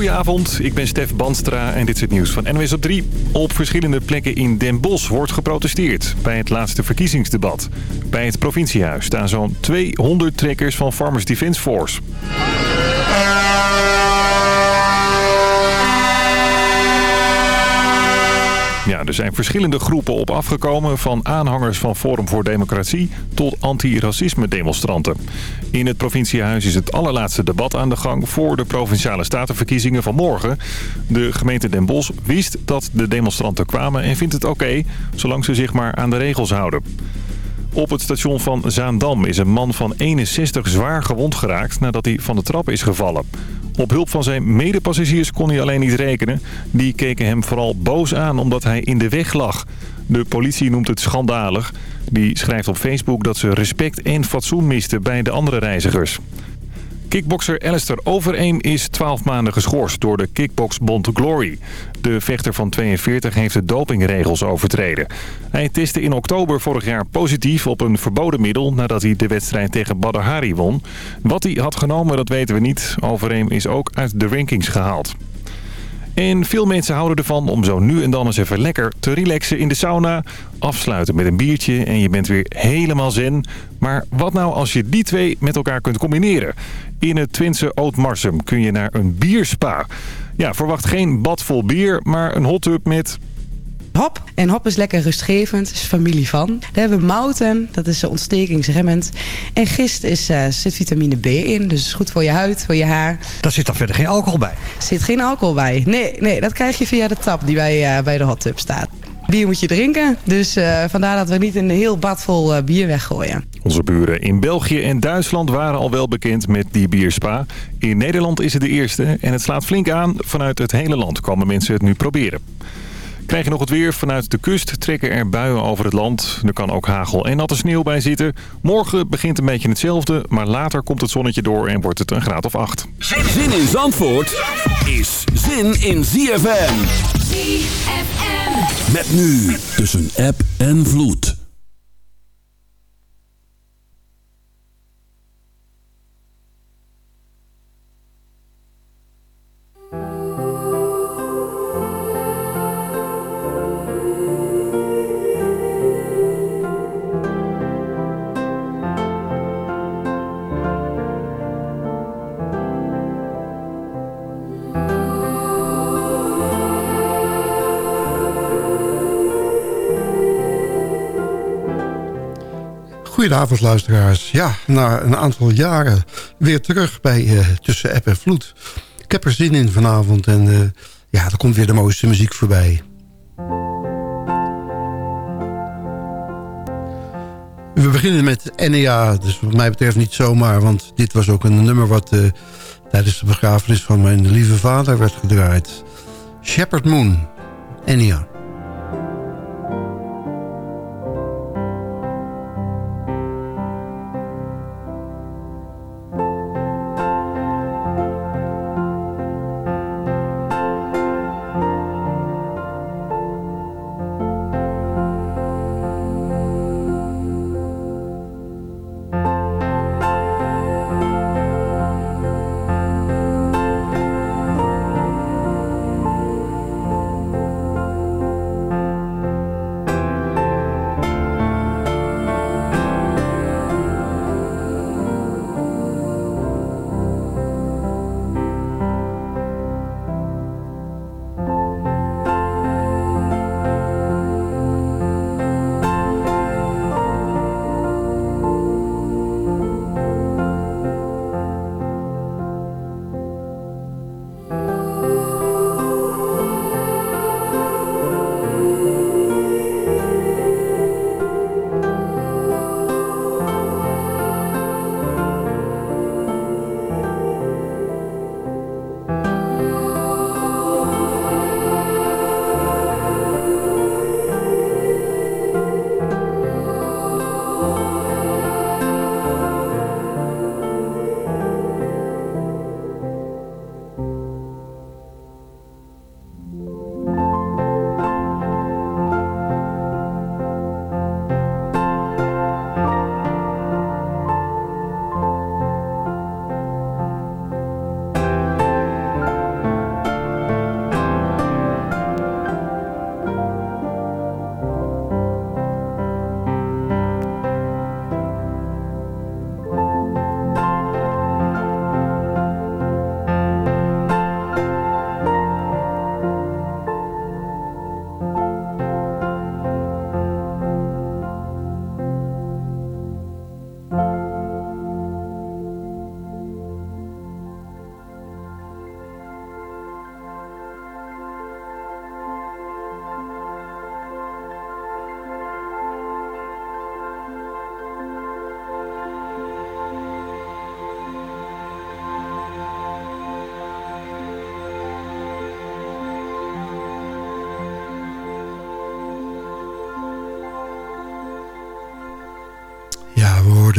Goedenavond, ik ben Stef Banstra en dit is het nieuws van NWS op 3. Op verschillende plekken in Den Bosch wordt geprotesteerd bij het laatste verkiezingsdebat. Bij het provinciehuis staan zo'n 200 trekkers van Farmers Defence Force. Ja, er zijn verschillende groepen op afgekomen... van aanhangers van Forum voor Democratie tot anti-racisme demonstranten. In het provinciehuis is het allerlaatste debat aan de gang... voor de Provinciale Statenverkiezingen van morgen. De gemeente Den Bosch wist dat de demonstranten kwamen... en vindt het oké, zolang ze zich maar aan de regels houden. Op het station van Zaandam is een man van 61 zwaar gewond geraakt nadat hij van de trap is gevallen. Op hulp van zijn medepassagiers kon hij alleen niet rekenen. Die keken hem vooral boos aan omdat hij in de weg lag. De politie noemt het schandalig. Die schrijft op Facebook dat ze respect en fatsoen misten bij de andere reizigers. Kickbokser Alistair Overeem is 12 maanden geschorst door de kickboxbond Glory. De vechter van 42 heeft de dopingregels overtreden. Hij testte in oktober vorig jaar positief op een verboden middel... nadat hij de wedstrijd tegen Badr Hari won. Wat hij had genomen, dat weten we niet. Overeem is ook uit de rankings gehaald. En veel mensen houden ervan om zo nu en dan eens even lekker te relaxen in de sauna. Afsluiten met een biertje en je bent weer helemaal zen. Maar wat nou als je die twee met elkaar kunt combineren? In het Twinse Ootmarsum kun je naar een bierspa. Ja, verwacht geen bad vol bier, maar een hot tub met hop. En hop is lekker rustgevend, is familie van. Dan hebben we mouten, dat is ontstekingsremmend. En gist is, uh, zit vitamine B in, dus is goed voor je huid, voor je haar. Daar zit dan verder geen alcohol bij? Er zit geen alcohol bij. Nee, nee dat krijg je via de tap die bij, uh, bij de hot tub staat. Bier moet je drinken, dus uh, vandaar dat we niet een heel bad vol bier weggooien. Onze buren in België en Duitsland waren al wel bekend met die bierspa. In Nederland is het de eerste en het slaat flink aan. Vanuit het hele land komen mensen het nu proberen. Krijg je nog het weer. Vanuit de kust trekken er buien over het land. Er kan ook hagel en natte sneeuw bij zitten. Morgen begint een beetje hetzelfde, maar later komt het zonnetje door en wordt het een graad of acht. Zin in Zandvoort is zin in ZFM. ZFM. Met nu tussen app en vloed. Goedenavond luisteraars. Ja, na een aantal jaren weer terug bij uh, Tussen App en Vloed. Ik heb er zin in vanavond en uh, ja, er komt weer de mooiste muziek voorbij. We beginnen met NEA, dus wat mij betreft niet zomaar... want dit was ook een nummer wat uh, tijdens de begrafenis van mijn lieve vader werd gedraaid. Shepherd Moon, NEA.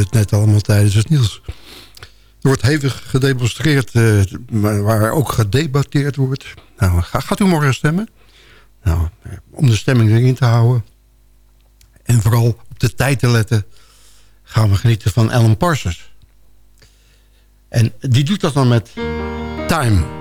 Net allemaal tijdens het nieuws. Er wordt hevig gedemonstreerd, uh, waar ook gedebatteerd wordt. Nou, gaat u morgen stemmen? Nou, om de stemming erin te houden... en vooral op de tijd te letten... gaan we genieten van Alan Parsons. En die doet dat dan met Time...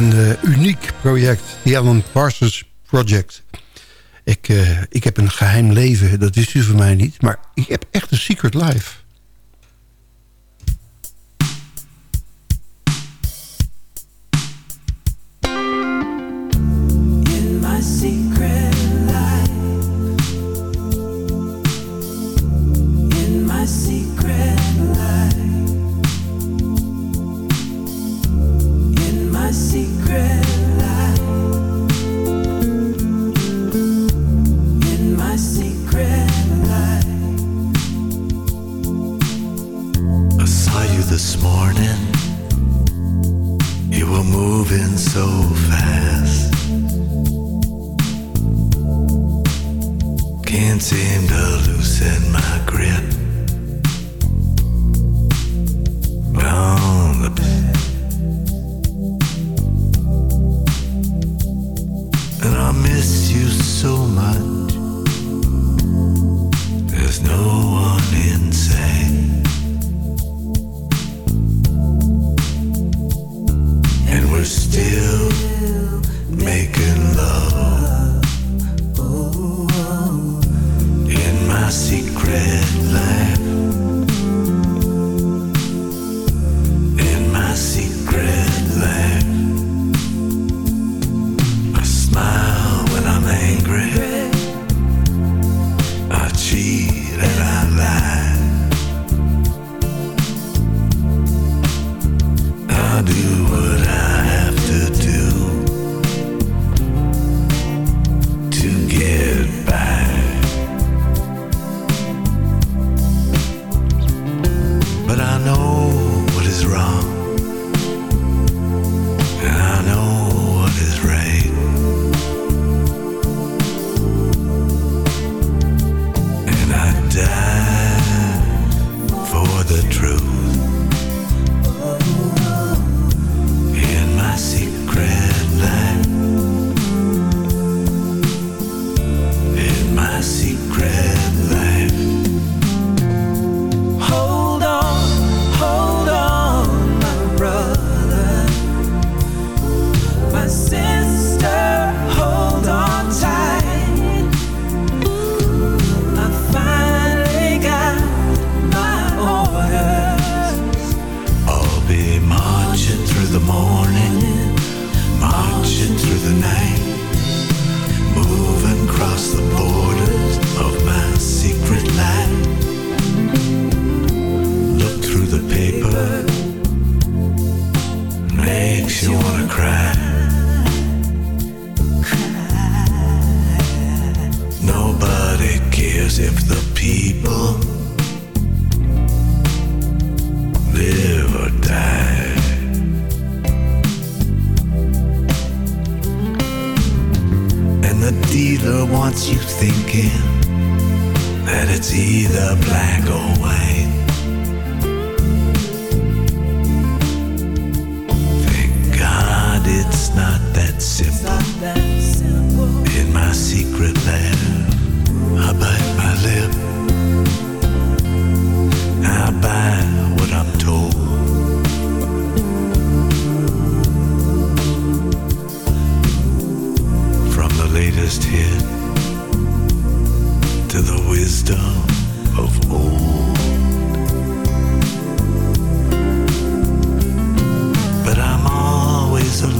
een uh, uniek project. The Alan Parsons Project. Ik, uh, ik heb een geheim leven, dat wist u van mij niet. Maar ik heb echt een secret life.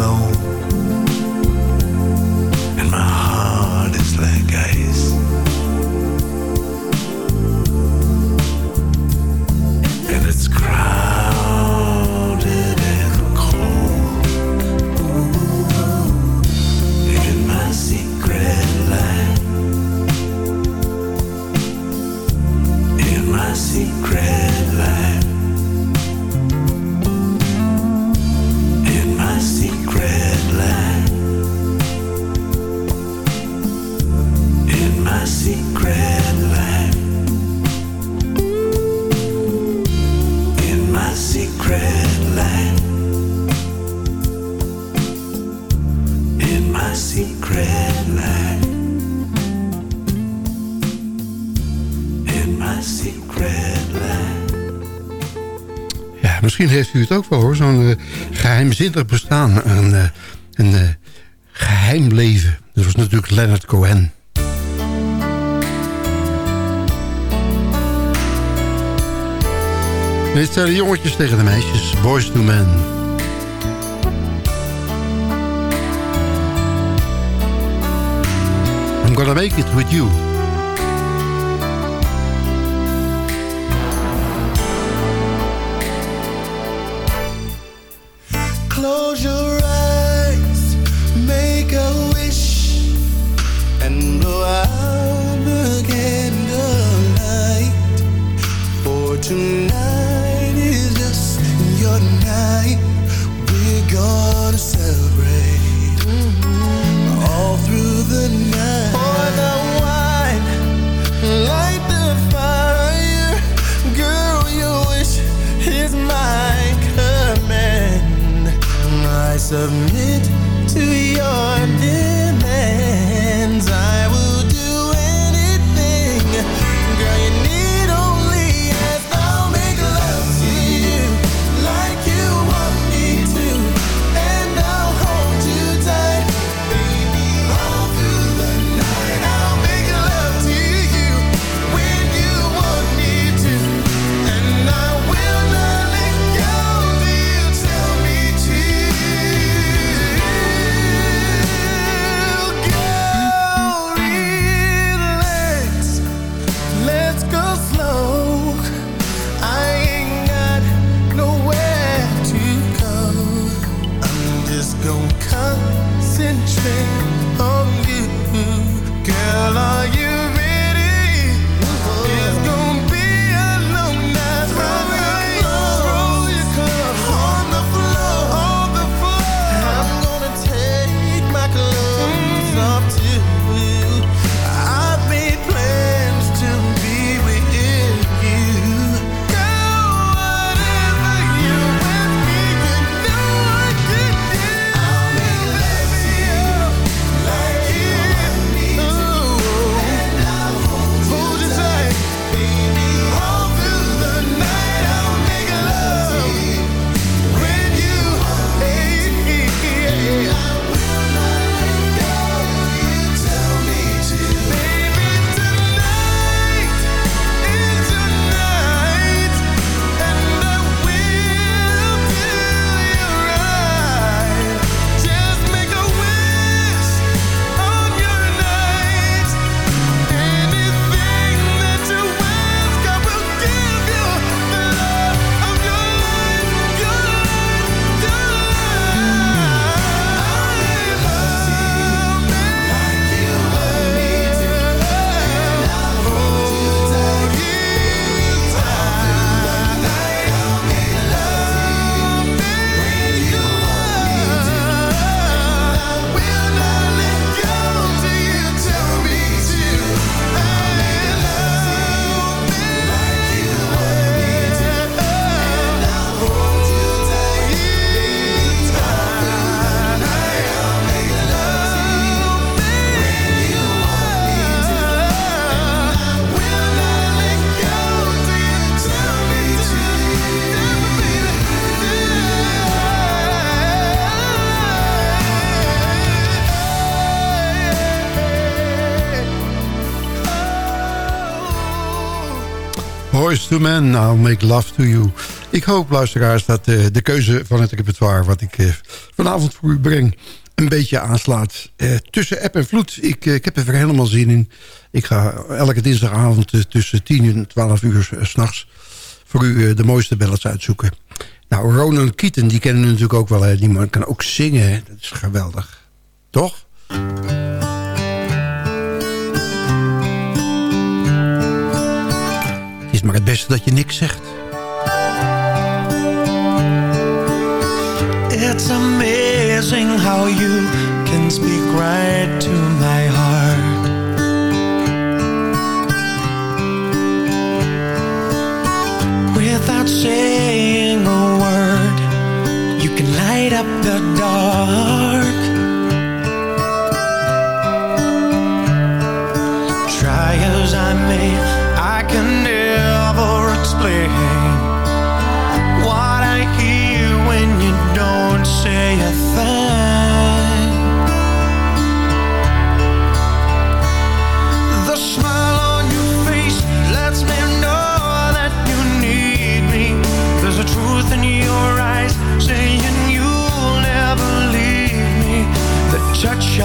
Secret misschien heeft u het ook wel hoor. Zo'n eh, geheimzinnig bestaan. Een, eh, een eh, geheim leven. Dat was natuurlijk Leonard Cohen. Dit zijn de jongetjes tegen de meisjes. Boys to men. I'm gonna make it with you. to Men, I'll Make Love to You. Ik hoop, luisteraars, dat eh, de keuze van het repertoire... wat ik eh, vanavond voor u breng, een beetje aanslaat. Eh, tussen app en vloed, ik, ik heb er helemaal zin in. Ik ga elke dinsdagavond tussen 10 en 12 uur s s'nachts... voor u de mooiste ballads uitzoeken. Nou, Ronan Keaton, die kennen we natuurlijk ook wel. Die man kan ook zingen, dat is geweldig. Toch? is maar het beste dat je niks zegt. It's amazing how you can speak right to my heart. Without saying a word, you can light up the dark.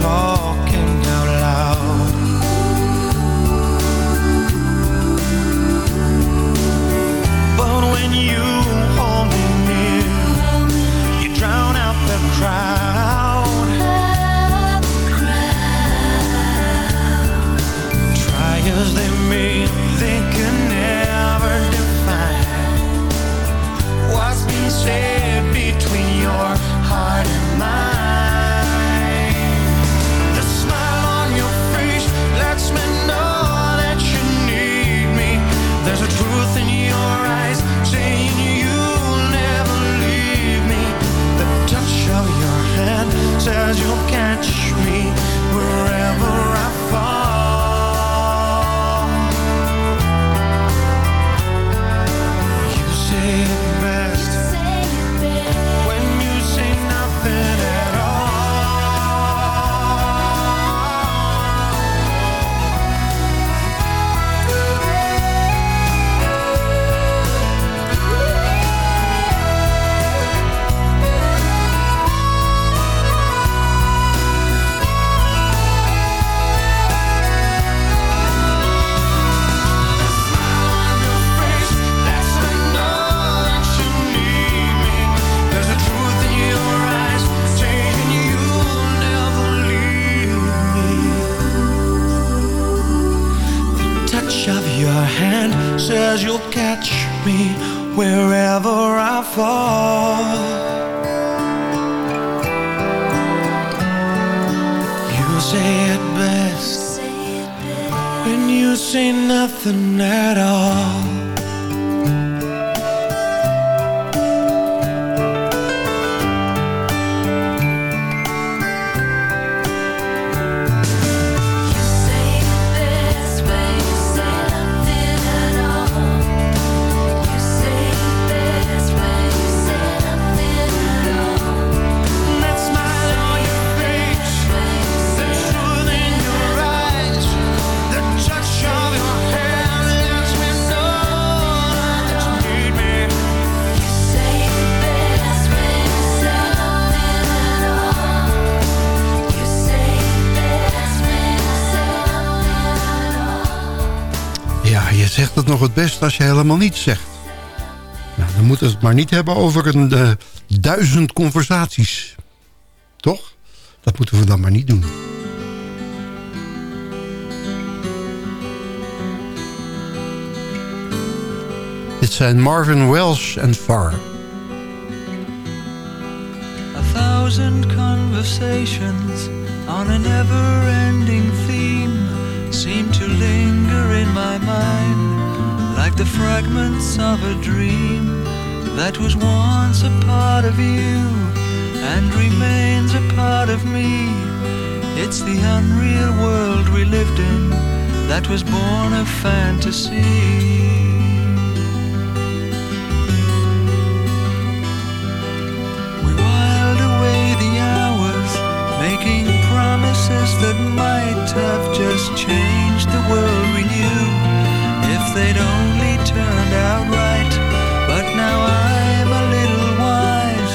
Talking out loud. But when you hold me near You drown out the crowd. Try as they may, they can never define What's been said zegt het nog het best als je helemaal niets zegt. Nou, dan moeten we het maar niet hebben over een eh, duizend conversaties. Toch? Dat moeten we dan maar niet doen. Dit zijn Marvin Welsh en Far. A thousand conversations on a never-ending theme my mind like the fragments of a dream that was once a part of you and remains a part of me. It's the unreal world we lived in that was born of fantasy. Promises that might have just changed the world we knew if they'd only turned out right. But now I'm a little wise,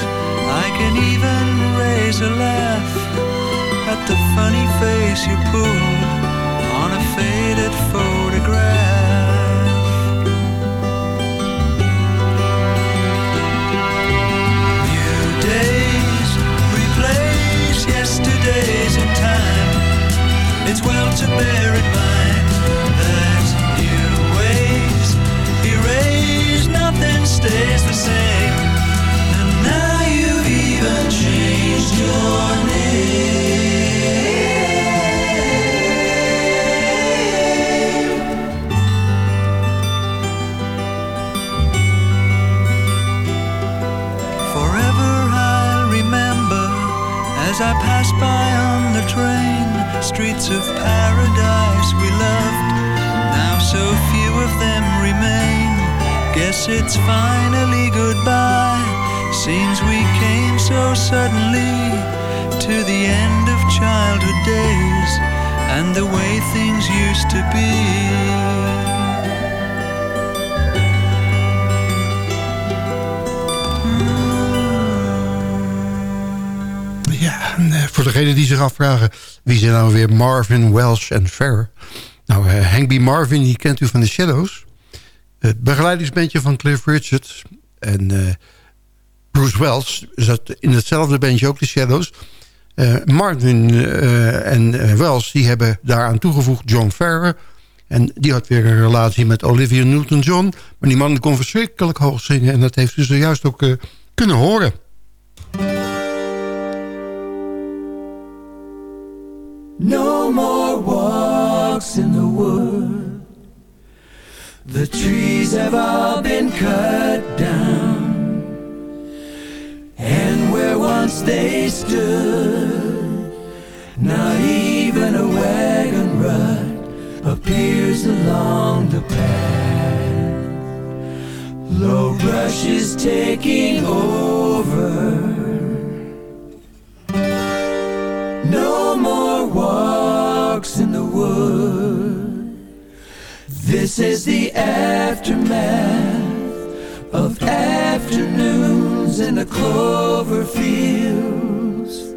I can even raise a laugh at the funny face you pulled on a faded photograph. New It's well to bear in mind that new ways erase nothing stays the same. And now you've even changed your name. Forever I'll remember as I pass by on the train streets of paradise we loved. Now so few of them remain. Guess it's finally goodbye. Seems we came so suddenly to the end of childhood days and the way things used to be. Voor degenen die zich afvragen... wie zijn nou weer Marvin, Welsh en Fair? Nou, uh, B. Marvin, die kent u van de Shadows. Het begeleidingsbandje van Cliff Richard. En uh, Bruce Wells zat in hetzelfde bandje ook, de Shadows. Uh, Marvin en Wells die hebben daaraan toegevoegd John Ferrer. En die had weer een relatie met Olivia Newton-John. Maar die man kon verschrikkelijk hoog zingen. En dat heeft u zojuist ook kunnen horen. No more walks in the wood. The trees have all been cut down. And where once they stood, not even a wagon rut appears along the path. Low brush is taking over. No more walks in the wood. This is the aftermath of afternoons in the clover fields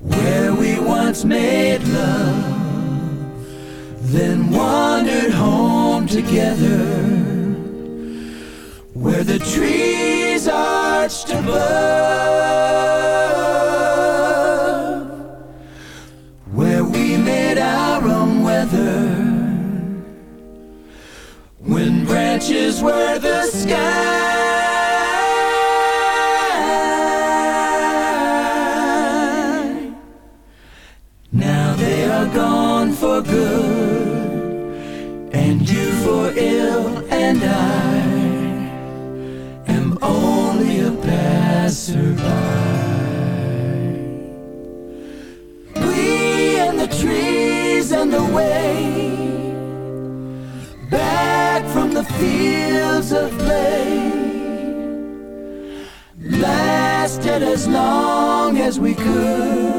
where we once made love, then wandered home together where the trees arched above, sky. As long as we could.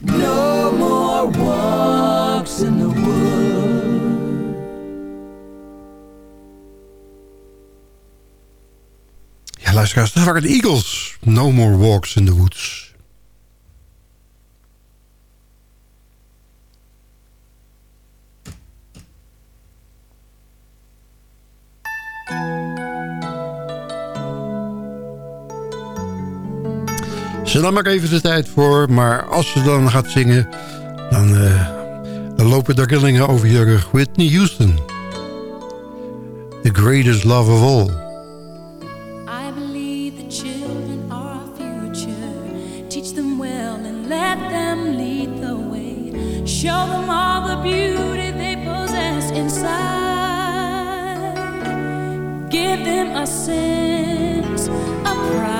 No more walks in the wood. Ja, luisteraars, dat waren de Eagles. No more walks in the woods. Er even de tijd voor, maar als ze dan gaat zingen... dan, eh, dan lopen de rillingen over je rug. Whitney Houston. The greatest love of all. I believe the children are our future. Teach them well and let them lead the way. Show them all the beauty they possess inside. Give them a sense of pride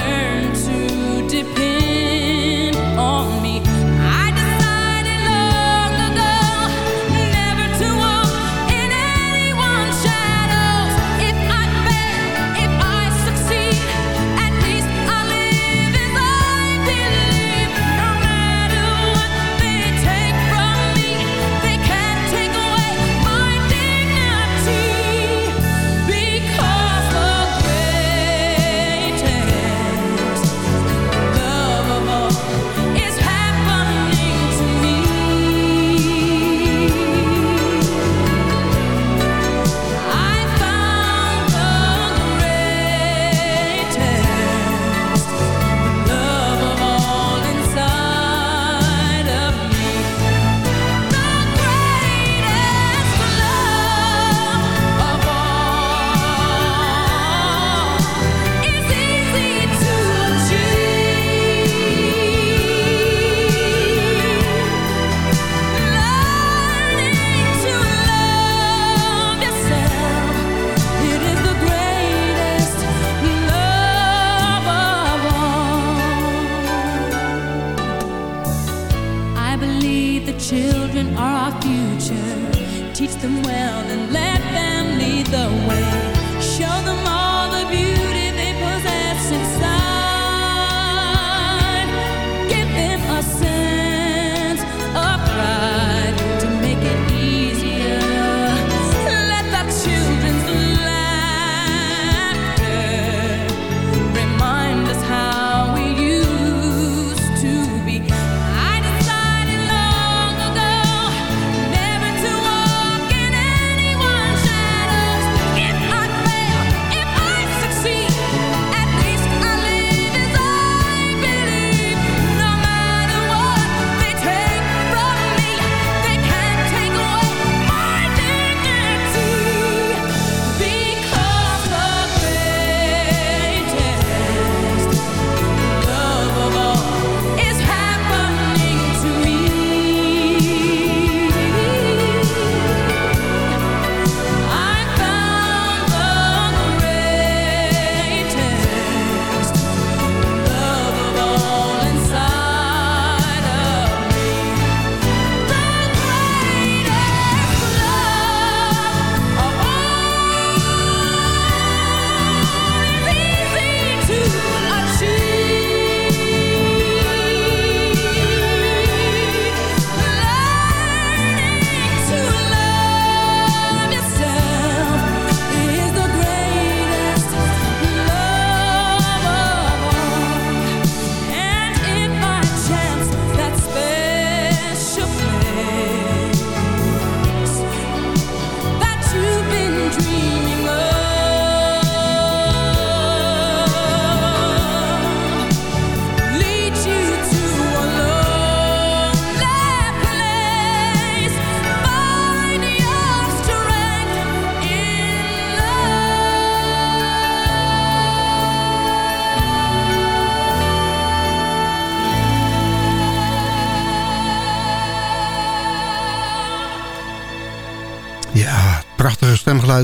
Children are our future. Teach them well and let them lead the way. Show them all.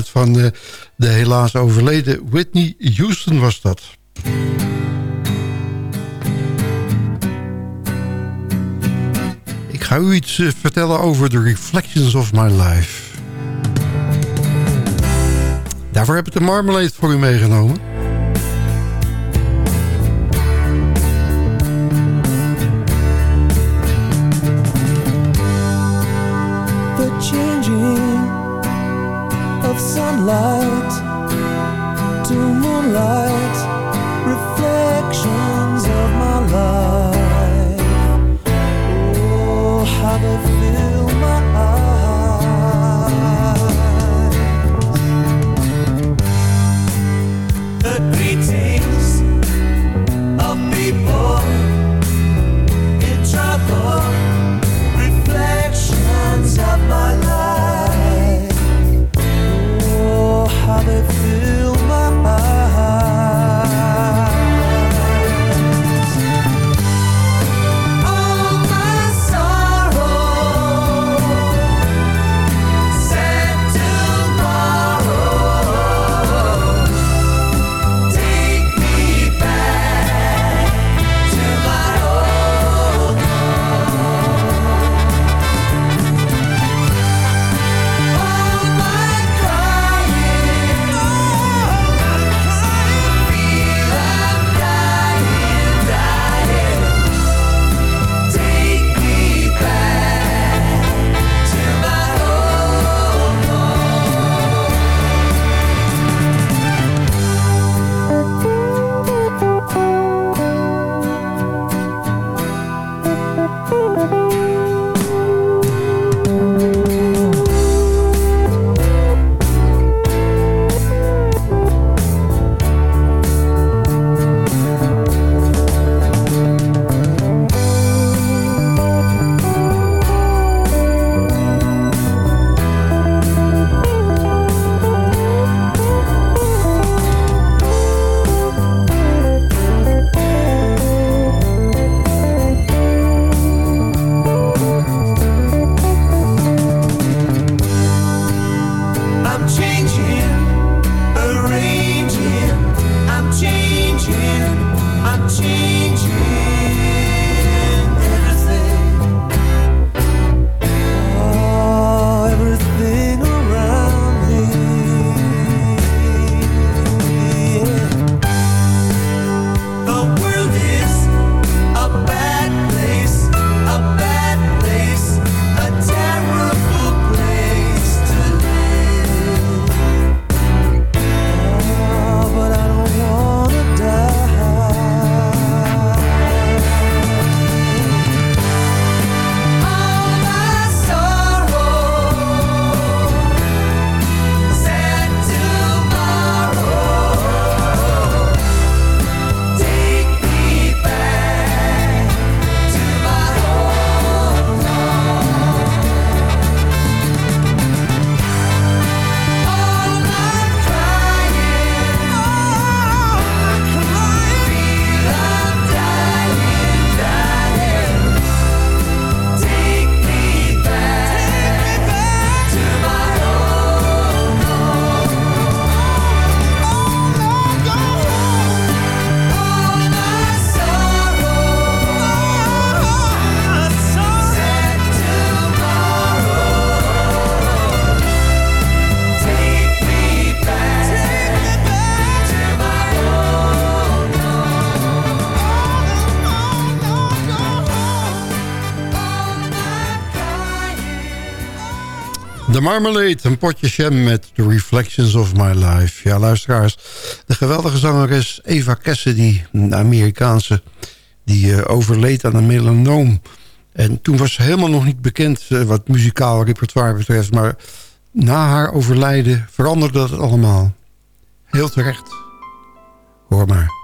van eh, de helaas overleden Whitney Houston was dat. Ik ga u iets eh, vertellen over The Reflections of My Life. Daarvoor heb ik de Marmalade voor u meegenomen. moonlight. To moonlight reflections of my life. Oh how they Marmalade, een potje jam met The Reflections of My Life. Ja, luisteraars, de geweldige zangeres Eva Cassidy, een Amerikaanse... die uh, overleed aan een melanoom. En toen was ze helemaal nog niet bekend uh, wat muzikaal repertoire betreft... maar na haar overlijden veranderde dat allemaal. Heel terecht. Hoor maar.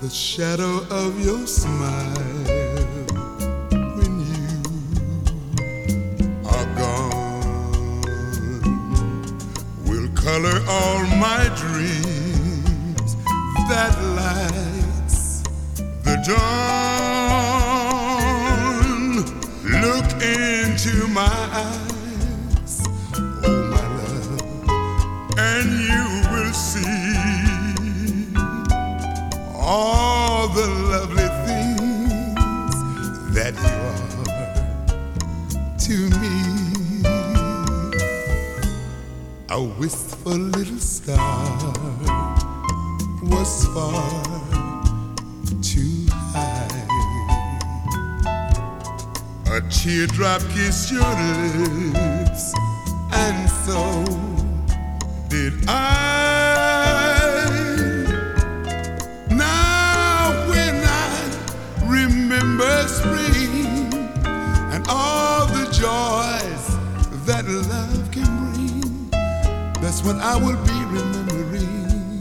The shadow of your smile when you are gone. Will color all my dreams that lights the dawn. Look into my eyes wistful little star was far too high. A teardrop kissed your lips, and so did I. When I will be remembering.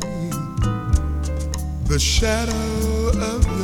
The shadow of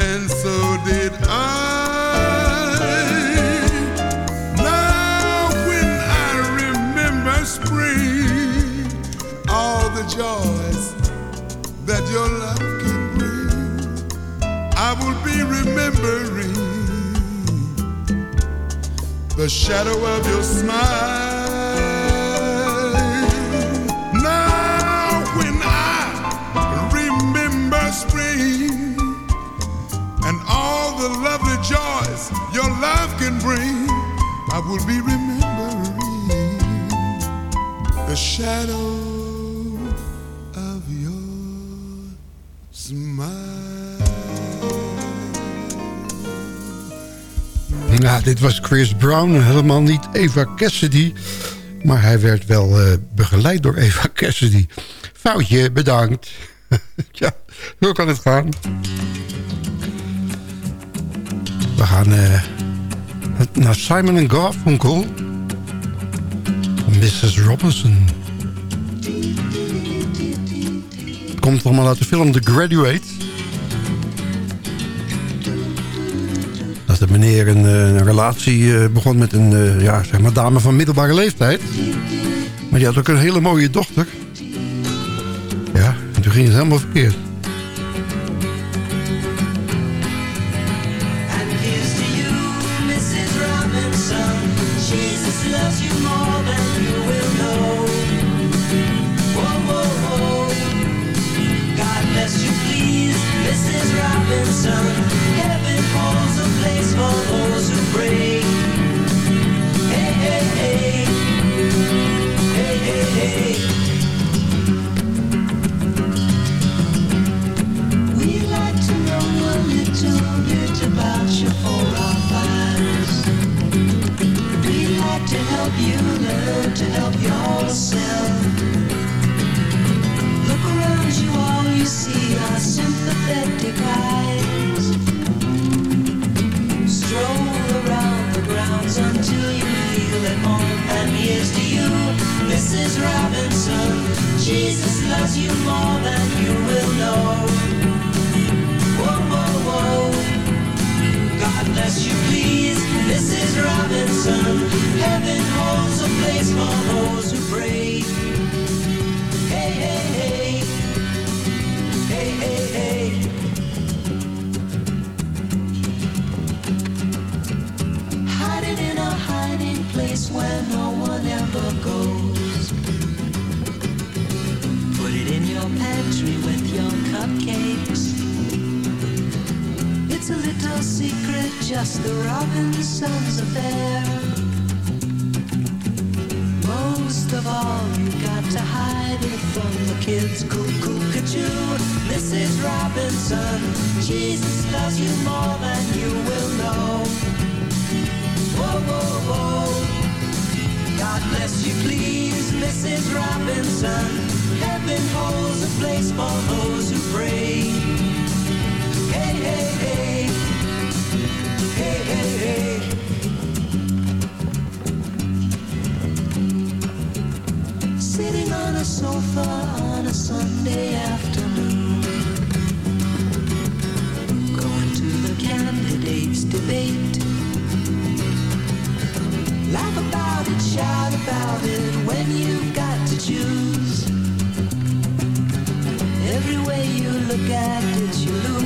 and so did I. Now, when I remember spring, all the joys that your love can bring, I will be remembering the shadow of your smile. The lovely joys your love can bring, I will be remembering the shadow of your smile. Ja, dit was Chris Brown, helemaal niet Eva Cassidy. Maar hij werd wel uh, begeleid door Eva Cassidy. Foutje, bedankt. ja, hoe kan het gaan? We gaan uh, naar Simon Garfunkel. Mrs. Robinson. Komt allemaal uit de film The Graduate. Dat de meneer een, een relatie uh, begon met een ja, zeg maar dame van middelbare leeftijd. Maar die had ook een hele mooie dochter. Ja, en toen ging het helemaal verkeerd. look at? Did she?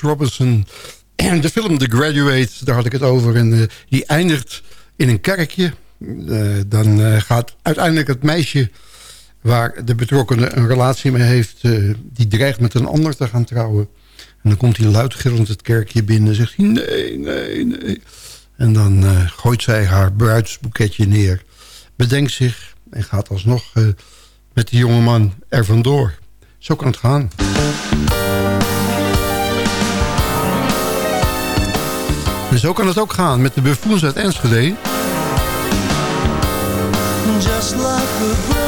Robinson. En de film The Graduate, daar had ik het over. En eh, die eindigt in een kerkje. Eh, dan eh, gaat uiteindelijk het meisje waar de betrokkenen een relatie mee heeft... die dreigt met een ander te gaan trouwen. En dan komt hij luidgillend het kerkje binnen en zegt hij... nee, nee, nee. En dan gooit zij haar bruidsboeketje neer. Bedenkt zich en gaat alsnog met die jongeman er vandoor. Zo kan het gaan. En zo kan het ook gaan met de buffoons uit Enschede. Just like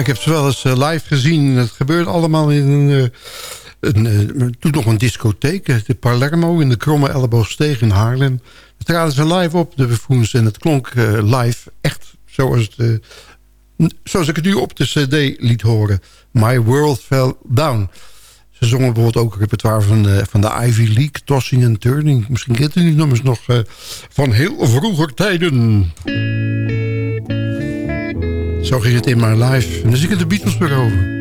ik heb ze wel eens eh, live gezien. Het gebeurt allemaal in een... eh, een eh, toen nog een discotheek, de Palermo in de Kromme Elleboogsteeg in Haarlem. We traden ze live op, de Buffoons, en het klonk live echt zoals, zoals ik het nu op de cd liet horen. My World Fell Down. Ze zongen bijvoorbeeld ook repertoire van de, van de Ivy League, Tossing and Turning. Misschien kent u die nummers nog eh, van heel vroeger tijden. Zo ging het in My Life. En ik de Beatles weer over.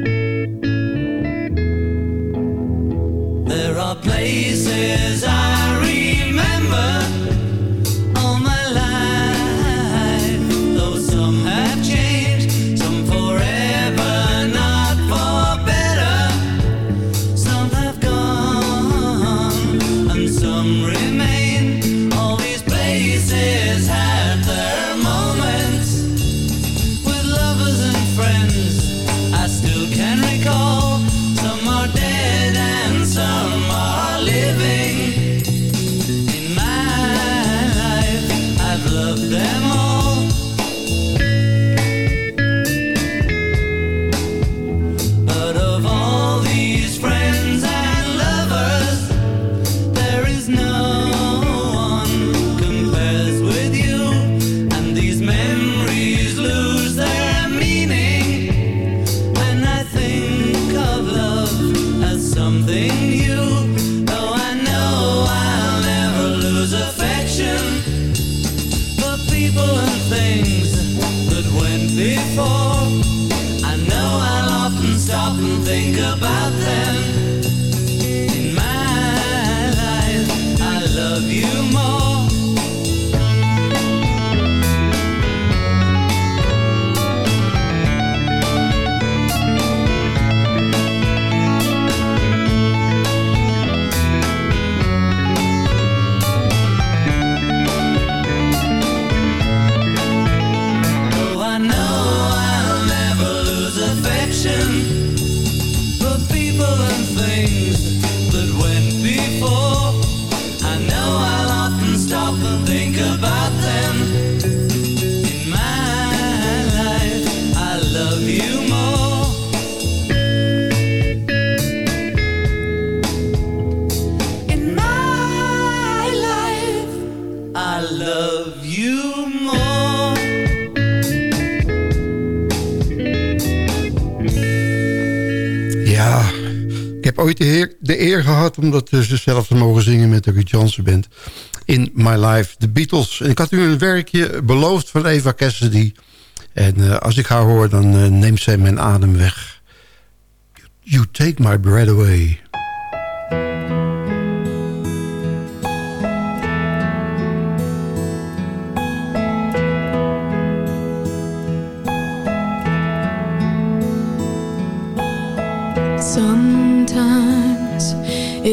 There are places I om dat dus zelf te mogen zingen met de Ruud Band. In My Life, The Beatles. En ik had u een werkje beloofd van Eva Cassidy. En eh, als ik haar hoor, dan eh, neemt zij mijn adem weg. You take my breath away.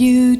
you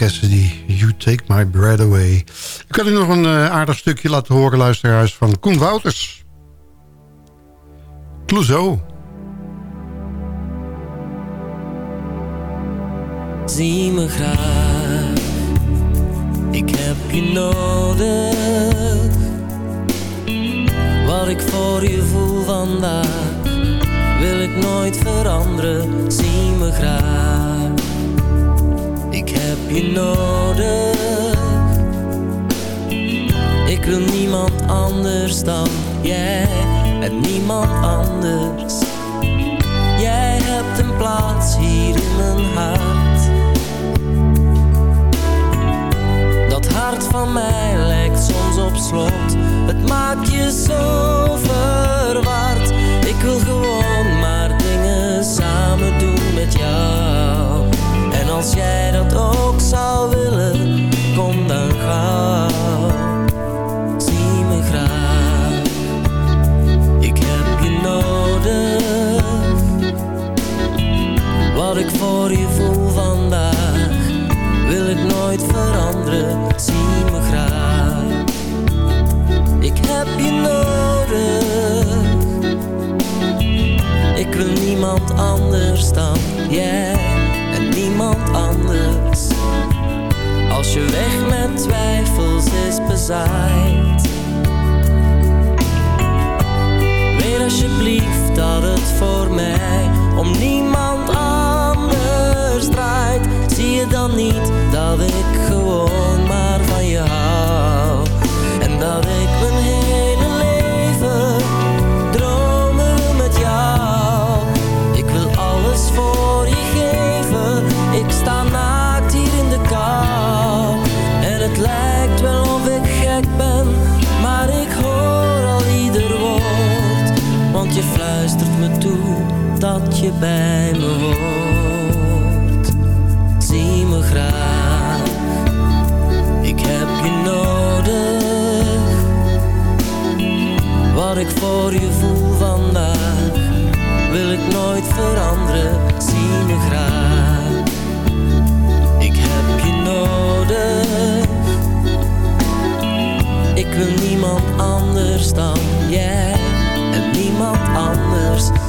Cassidy, You Take My Breath Away. Ik kan u nog een eh, aardig stukje laten horen, luisteraars, van Koen Wouters. Clouseau. Zie me graag, ik heb je nodig. Wat ik voor je voel vandaag, wil ik nooit veranderen. Zie me graag, je nodig. Ik wil niemand anders dan jij en niemand anders. Jij hebt een plaats hier in mijn hart. Dat hart van mij lijkt soms op slot. Het maakt je zo verward. Ik wil gewoon maar dingen samen doen met jou. Als jij dat ook zou willen, kom dan gauw. Zie me graag. Ik heb je nodig. Wat ik voor je voel vandaag, wil ik nooit veranderen. Zie me graag. Ik heb je nodig. Ik wil niemand anders dan jij anders. Als je weg met twijfels is bezaaid. Weet alsjeblieft dat het voor mij om niemand anders draait. Zie je dan niet dat ik gewoon maar van je hou? En dat ik dat je bij me hoort. Zie me graag, ik heb je nodig. Wat ik voor je voel vandaag, wil ik nooit veranderen. Zie me graag, ik heb je nodig. Ik wil niemand anders dan jij en niemand anders.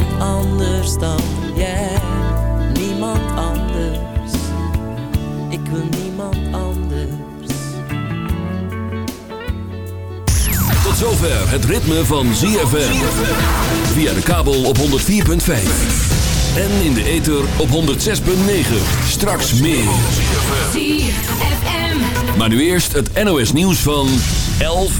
Niemand anders dan jij, niemand anders. Ik wil niemand anders. Tot zover het ritme van ZFM. Via de kabel op 104.5. En in de ether op 106.9. Straks meer. ZFM. Maar nu eerst het NOS nieuws van 11